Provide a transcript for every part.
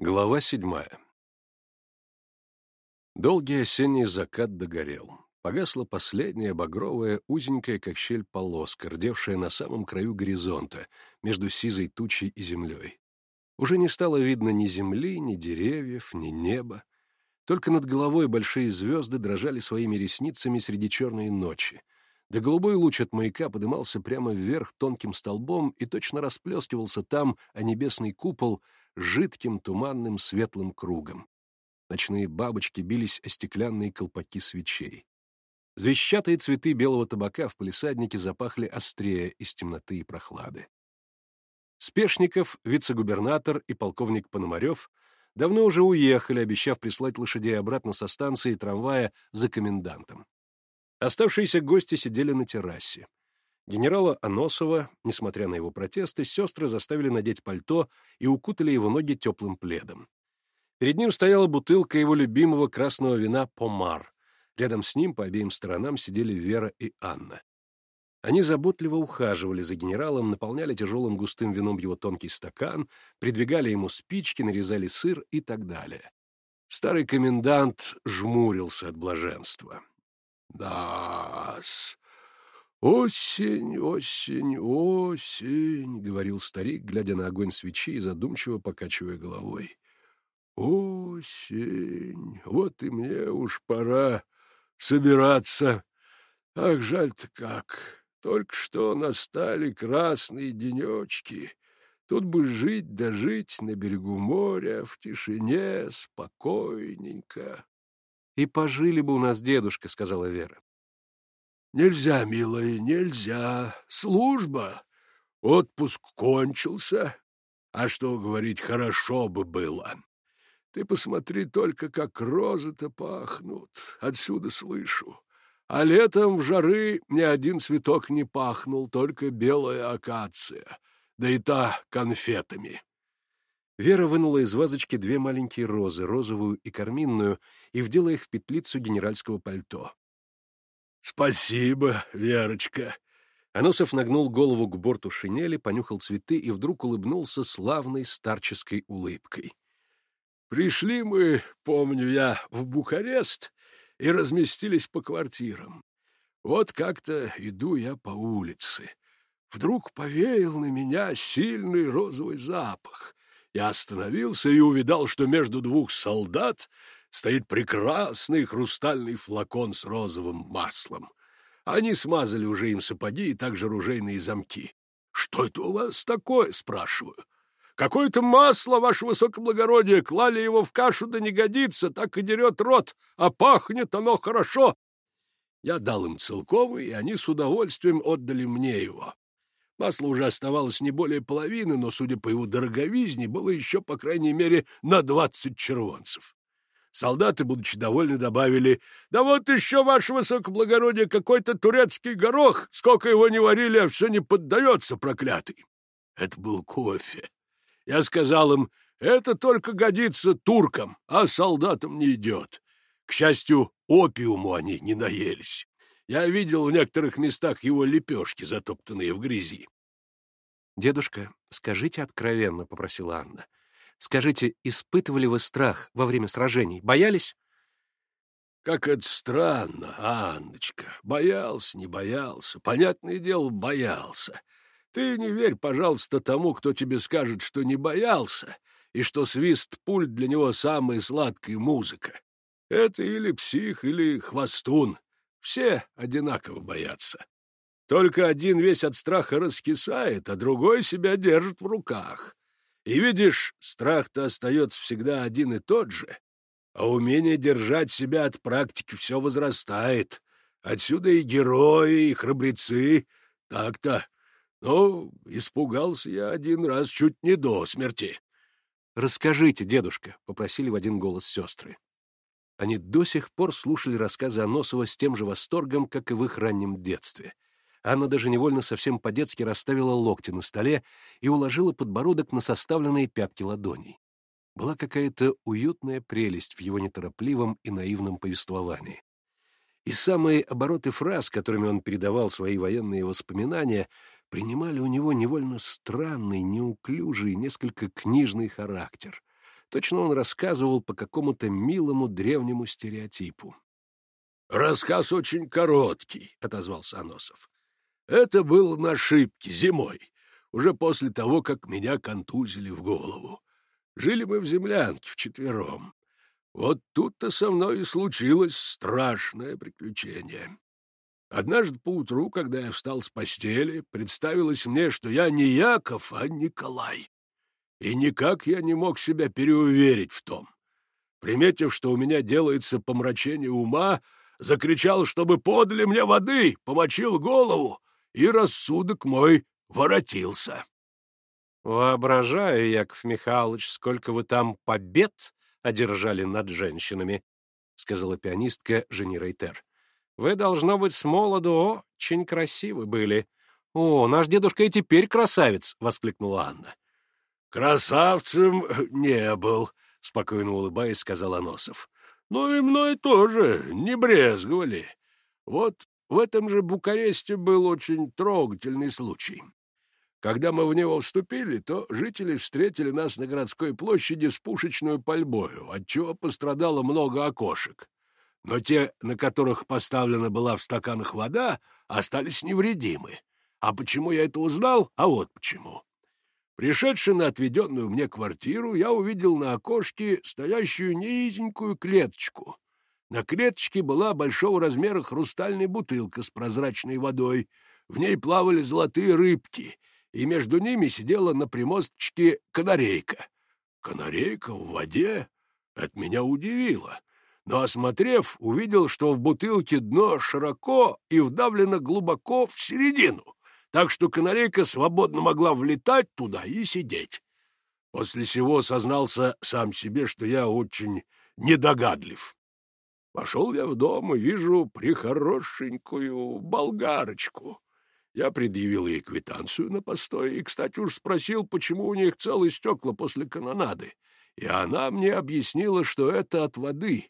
Глава седьмая Долгий осенний закат догорел. Погасла последняя багровая, узенькая, как щель полоска, рдевшая на самом краю горизонта, между сизой тучей и землей. Уже не стало видно ни земли, ни деревьев, ни неба. Только над головой большие звезды дрожали своими ресницами среди черной ночи. Да голубой луч от маяка подымался прямо вверх тонким столбом и точно расплескивался там, а небесный купол — жидким, туманным, светлым кругом. Ночные бабочки бились о стеклянные колпаки свечей. Звещатые цветы белого табака в палисаднике запахли острее из темноты и прохлады. Спешников, вице-губернатор и полковник Пономарев давно уже уехали, обещав прислать лошадей обратно со станции трамвая за комендантом. Оставшиеся гости сидели на террасе. Генерала Аносова, несмотря на его протесты, сестры заставили надеть пальто и укутали его ноги теплым пледом. Перед ним стояла бутылка его любимого красного вина «Помар». Рядом с ним по обеим сторонам сидели Вера и Анна. Они заботливо ухаживали за генералом, наполняли тяжелым густым вином его тонкий стакан, придвигали ему спички, нарезали сыр и так далее. Старый комендант жмурился от блаженства. «Да-с, «Осень, осень, осень», — говорил старик, глядя на огонь свечи и задумчиво покачивая головой. «Осень, вот и мне уж пора собираться. Ах, жаль-то как, только что настали красные денечки. Тут бы жить да жить на берегу моря, в тишине, спокойненько». «И пожили бы у нас дедушка», — сказала Вера. Нельзя, милая, нельзя. Служба. Отпуск кончился. А что говорить, хорошо бы было. Ты посмотри только, как розы-то пахнут. Отсюда слышу. А летом в жары ни один цветок не пахнул, только белая акация. Да и та конфетами. Вера вынула из вазочки две маленькие розы, розовую и карминную, и вдела их в петлицу генеральского пальто. Спасибо, Верочка. Аносов нагнул голову к борту шинели, понюхал цветы и вдруг улыбнулся славной старческой улыбкой. Пришли мы, помню я, в Бухарест и разместились по квартирам. Вот как-то иду я по улице. Вдруг повеял на меня сильный розовый запах. Я остановился и увидал, что между двух солдат стоит прекрасный хрустальный флакон с розовым маслом. Они смазали уже им сапоги и также ружейные замки. «Что это у вас такое?» — спрашиваю. «Какое-то масло, ваше высокоблагородие, клали его в кашу, да не годится, так и дерет рот, а пахнет оно хорошо». Я дал им целковый, и они с удовольствием отдали мне его. Масло уже оставалось не более половины, но, судя по его дороговизне, было еще, по крайней мере, на двадцать червонцев. Солдаты, будучи довольны, добавили, «Да вот еще, ваше высокоблагородие, какой-то турецкий горох, сколько его не варили, а все не поддается, проклятый». Это был кофе. Я сказал им, это только годится туркам, а солдатам не идет. К счастью, опиуму они не наелись. Я видел в некоторых местах его лепешки, затоптанные в грязи. «Дедушка, скажите откровенно», — попросила Анна, — Скажите, испытывали вы страх во время сражений? Боялись? Как это странно, Анночка. Боялся, не боялся. Понятное дело, боялся. Ты не верь, пожалуйста, тому, кто тебе скажет, что не боялся, и что свист пуль для него самая сладкая музыка. Это или псих, или хвостун. Все одинаково боятся. Только один весь от страха раскисает, а другой себя держит в руках. И видишь, страх-то остается всегда один и тот же, а умение держать себя от практики все возрастает. Отсюда и герои, и храбрецы. Так-то. Ну, испугался я один раз чуть не до смерти. — Расскажите, дедушка, — попросили в один голос сестры. Они до сих пор слушали рассказы Аносова с тем же восторгом, как и в их раннем детстве — Анна даже невольно совсем по-детски расставила локти на столе и уложила подбородок на составленные пятки ладоней. Была какая-то уютная прелесть в его неторопливом и наивном повествовании. И самые обороты фраз, которыми он передавал свои военные воспоминания, принимали у него невольно странный, неуклюжий, несколько книжный характер. Точно он рассказывал по какому-то милому древнему стереотипу. — Рассказ очень короткий, — отозвался Аносов. — Это было на ошибке зимой, уже после того, как меня контузили в голову. Жили мы в землянке вчетвером. Вот тут-то со мной и случилось страшное приключение. Однажды поутру, когда я встал с постели, представилось мне, что я не Яков, а Николай. И никак я не мог себя переуверить в том. Приметив, что у меня делается помрачение ума, закричал, чтобы подали мне воды, помочил голову, и рассудок мой воротился. Воображаю, Яков Михайлович, сколько вы там побед одержали над женщинами, — сказала пианистка Жени Рейтер. Вы, должно быть, с молоду очень красивы были. О, наш дедушка и теперь красавец, — воскликнула Анна. Красавцем не был, — спокойно улыбаясь, сказал Аносов. Ну и мной тоже не брезговали. Вот в этом же Букаресте был очень трогательный случай. Когда мы в него вступили, то жители встретили нас на городской площади с пушечной пальбою, отчего пострадало много окошек но те, на которых поставлена была в стаканах вода, остались невредимы. А почему я это узнал? А вот почему. Пришедший на отведенную мне квартиру, я увидел на окошке стоящую низенькую клеточку. На клеточке была большого размера хрустальная бутылка с прозрачной водой. В ней плавали золотые рыбки, и между ними сидела на примосточке канарейка. Канарейка в воде? Это меня удивило но, осмотрев, увидел, что в бутылке дно широко и вдавлено глубоко в середину, так что канарейка свободно могла влетать туда и сидеть. После сего сознался сам себе, что я очень недогадлив. Пошел я в дом и вижу прихорошенькую болгарочку. Я предъявил ей квитанцию на постой и, кстати, уж спросил, почему у них целые стекла после канонады. И она мне объяснила, что это от воды,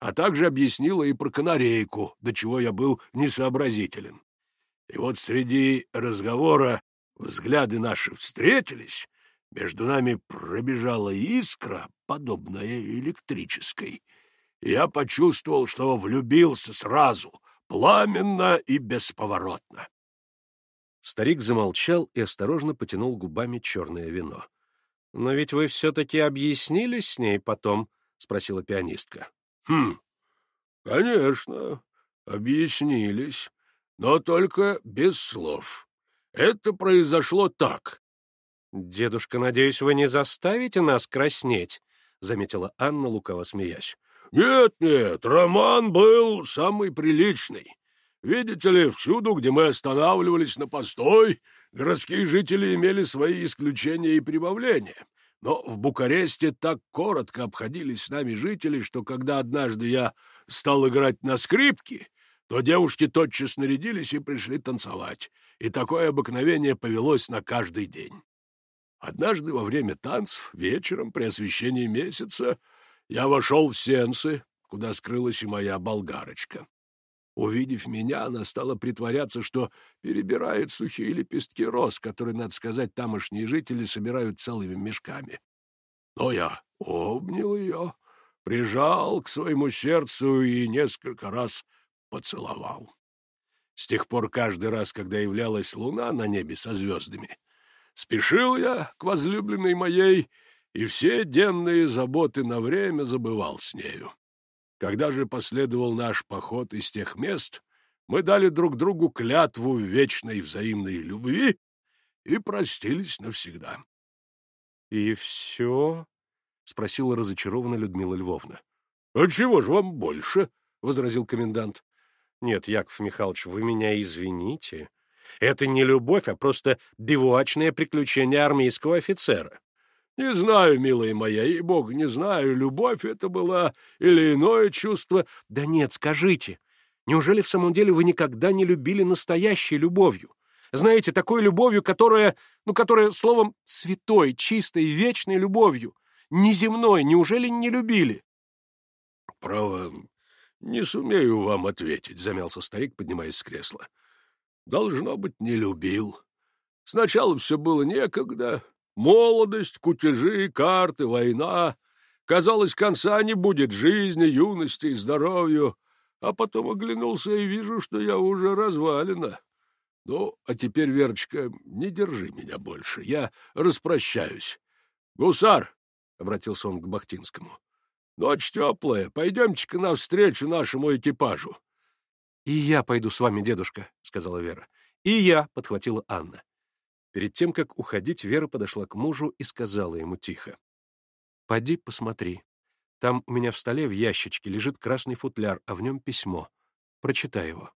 а также объяснила и про канарейку, до чего я был несообразителен. И вот среди разговора взгляды наши встретились, между нами пробежала искра, подобная электрической. Я почувствовал, что влюбился сразу, пламенно и бесповоротно. Старик замолчал и осторожно потянул губами черное вино. — Но ведь вы все-таки объяснились с ней потом? — спросила пианистка. Хм, конечно, объяснились, но только без слов. Это произошло так. Дедушка, надеюсь, вы не заставите нас краснеть, заметила Анна, лукаво смеясь. Нет, нет, роман был самый приличный. Видите ли, всюду, где мы останавливались на постой, городские жители имели свои исключения и прибавления. Но в Букаресте так коротко обходились с нами жители, что когда однажды я стал играть на скрипке, то девушки тотчас нарядились и пришли танцевать, и такое обыкновение повелось на каждый день. Однажды во время танцев, вечером при освещении месяца, я вошел в сенсы, куда скрылась и моя болгарочка. Увидев меня, она стала притворяться, что перебирает сухие лепестки роз, которые, надо сказать, тамошние жители собирают целыми мешками. Но я обнял ее, прижал к своему сердцу и несколько раз поцеловал. С тех пор каждый раз, когда являлась луна на небе со звездами, спешил я к возлюбленной моей и все денные заботы на время забывал с нею. Когда же последовал наш поход из тех мест, мы дали друг другу клятву вечной взаимной любви и простились навсегда. — И все? — спросила разочарованно Людмила Львовна. — А чего же вам больше? — возразил комендант. — Нет, Яков Михайлович, вы меня извините. Это не любовь, а просто бивуачное приключение армейского офицера. Не знаю, милая моя, и бог не знаю, любовь это была или иное чувство. Да нет, скажите, неужели в самом деле вы никогда не любили настоящей любовью? Знаете, такой любовью, которая, ну, которая, словом, святой, чистой, вечной любовью, неземной, неужели не любили? — Право, не сумею вам ответить, — замялся старик, поднимаясь с кресла. — Должно быть, не любил. Сначала все было некогда, Молодость, кутежи, карты, война. Казалось, конца не будет жизни, юности и здоровью. А потом оглянулся и вижу, что я уже развалина. Ну, а теперь, Верочка, не держи меня больше. Я распрощаюсь. Гусар, — обратился он к Бахтинскому, — ночь теплая. Пойдемте-ка навстречу нашему экипажу. — И я пойду с вами, дедушка, — сказала Вера. — И я, — подхватила Анна. Перед тем, как уходить, Вера подошла к мужу и сказала ему тихо. — Поди посмотри. Там у меня в столе в ящичке лежит красный футляр, а в нем письмо. Прочитай его.